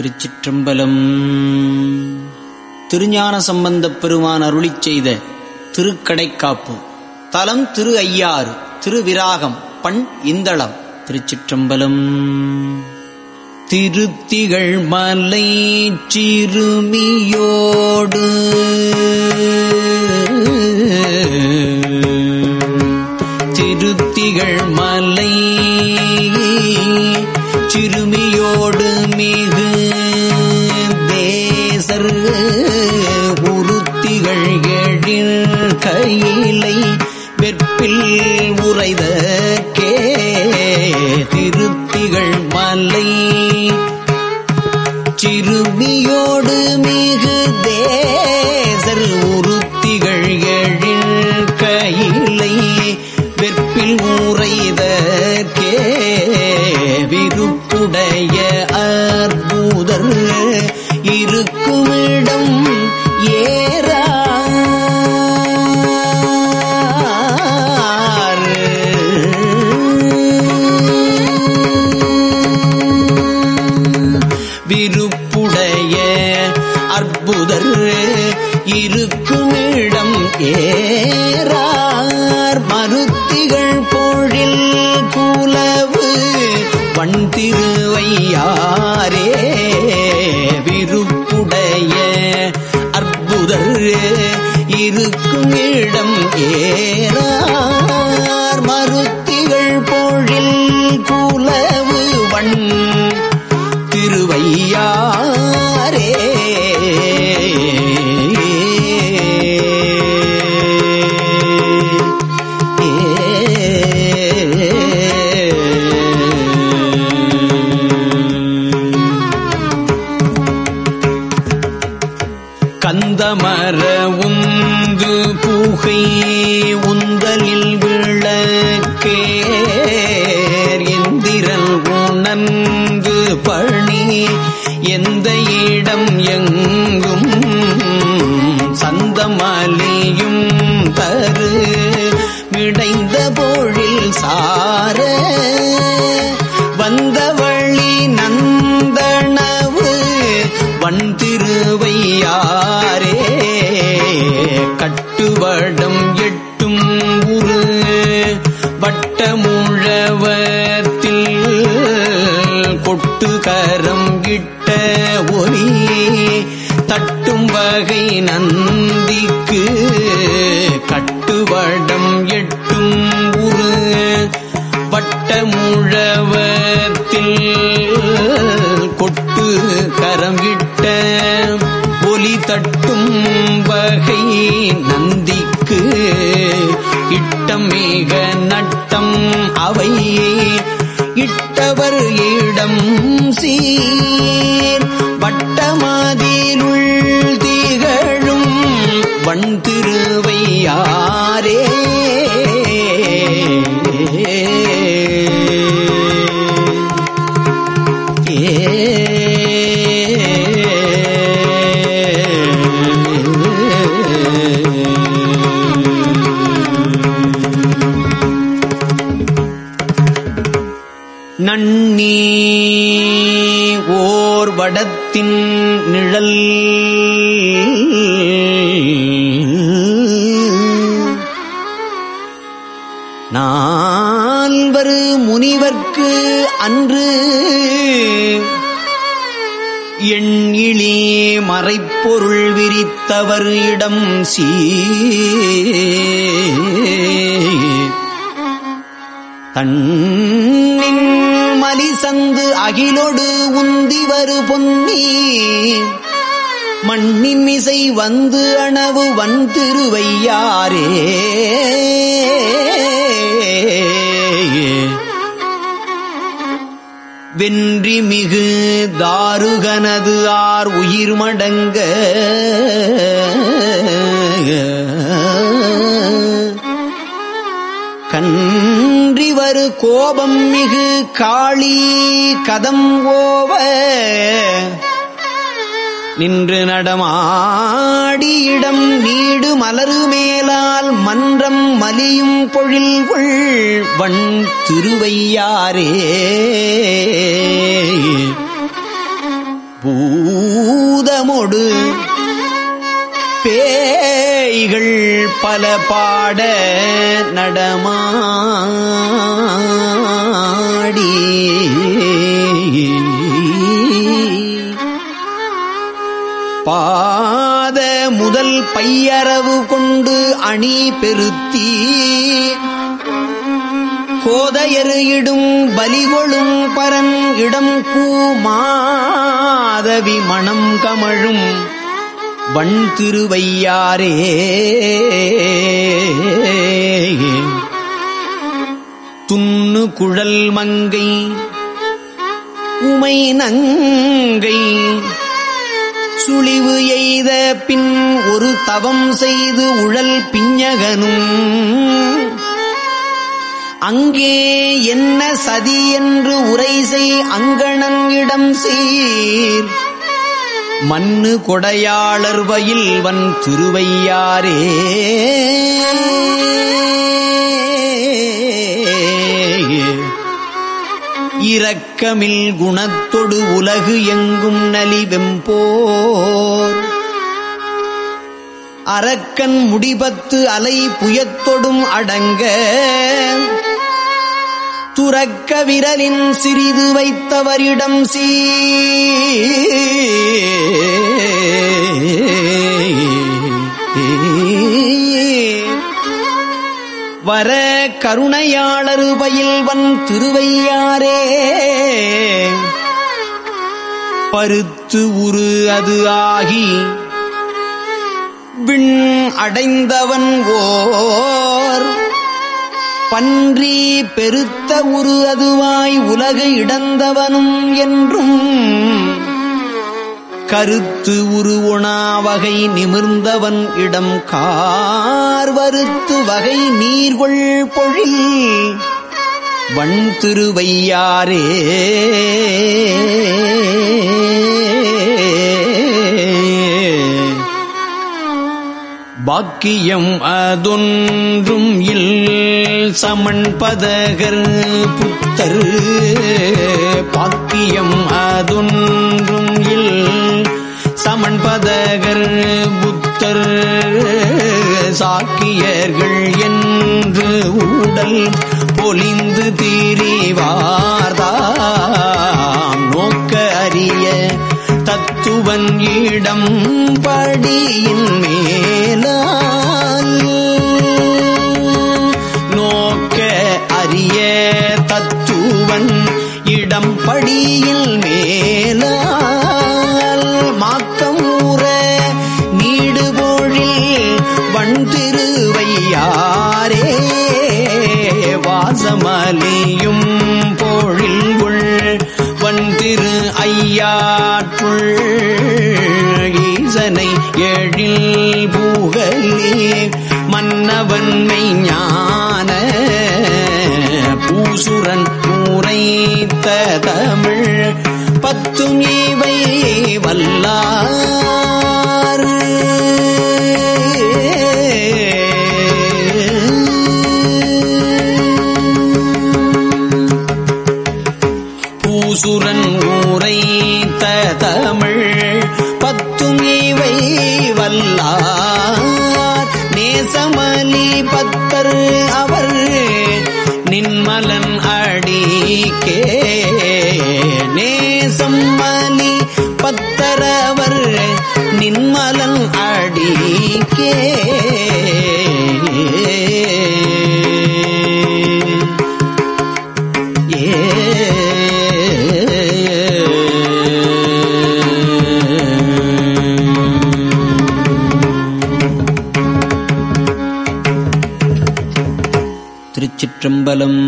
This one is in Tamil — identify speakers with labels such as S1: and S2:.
S1: திருச்சிற்றம்பலம். திருஞான சம்பந்தப் பெருமான் அருளிச் செய்த திருக்கடைக்காப்பு. தலம் திரு ஐயாறு திருவிராகம் பண் இந்தளம் திருச்சிற்றம்பலம். திருத்திகள் மலை சிறுமியோடு திருத்திகள் மலை சிறுமியோடு மிகு தேசர் உருத்திகள் எழில் கையிலை வெற்பில் உறைத கே திருத்திகள் மலை சிறுமியோடு மிகு தே இருக்குமிடம் ஏறார். மருத்திகள் பொழில் கூலவு வண்திருவையாரே. விருப்புடைய அற்புதர் இருக்கும் இடம் ஏறார். மருத்திகள் பொழில் கூலவு வண் திருவையாரே. அந்த மர உந்து புகை உந்தலில் விளக்கேர். எந்திரல் உணர்ந்து பணி எந்த இடம் எங்கும் சந்தமாலியும் தரு. விடைந்த போழில் சா வட்டமுழவத்தில் கொட்டு கரம் கிட்ட ஒலி தட்டும் வகை நந்திக்கு கட்டுவடம் எட்டும் உரு வட்டமுழவத்தில் கொட்டு கரம் கிட்ட ஒலி தட்டும் வகை நந்திக்கு இட்டம் மிக நட்டு அவை இட்டவர் இடம் சீ நிலத்தின் நிழல். நால்வரு முனிவர்க்கு அன்று எண்ணிலே மறைப்பொருள் விரித்தவர் இடம் சீ தன் சங்கு அகிலொடு உந்திவரு பொன்னி. மண்ணின் இசை வந்து அணவு வன் திருவையாரே வென்றி மிகு தாருகனது ஆர் உயிர் மடங்க. கோபம் மிகு காளி கதம் ஓவ. நின்று நடமாடியிடம் நீடு மலரு மேலால் மன்றம் மலியும் பொழில் உள் வண் திருவையாரே. பூதமொடு பேய்கள் பல பாட நடமாடி. பாத முதல் பையரவு கொண்டு அணி பெருத்தி. கோதையரு இடும் பலிகொழும் பரன் இடம் பூ மாதவி மணம் கமழும். வண் திருவையாரே துண்ணு குழல் மங்கை உமை நங்கை. சுழிவு எய்த பின் ஒரு தவம் செய்து உழல் பிஞ்சகனும். அங்கே என்ன சதி என்று உரை செய் அங்கணன் இடம் சீர். மண்ணு கொடையாளர் வயில் வன் திருவையாரே. இரக்கமில் குணத்தொடு உலகு எங்கும் நலிவெம்போர் அரக்கன் முடிபத்து அலை புயத்தொடும் அடங்க. துறக்க விரலின் சிறிது வைத்தவரிடம் சீ வர கருணையாளரு பயில்வன் திருவையாரே பருத்து உரு அது ஆகி விண் அடைந்தவன் ஓர். பன்றி பெருத்த உரு அதுவாய் உலகு இடந்தவனும் என்றும் கருத்து உரு வகை நிமிர்ந்தவன் இடம் கார். வருத்து வகை நீர்கொள் பொழில். வண் திருவையாரே பாக்கியம் அதொன்றும் இல் சமன் பதகர் புத்தர். பாக்கியம் அதொன்றும் இல் சமன் பதகர் புத்தர். சாக்கியர்கள் என்று ஊடல் பொலிந்து தீரிவார்தாம். நோக்க அறிய தத்துவன் இடம் எழில் பூகலி மன்னவன்மை ஞான பூசுரன் உரைத்த தமிழ் பத்தும் இவை வல்லார் நின்மலன் அடிக்கே. நேசம் மலி பத்தரவர் நின்மலன் அடிக்கே. ஏ திருச்சிற்றம்பலம்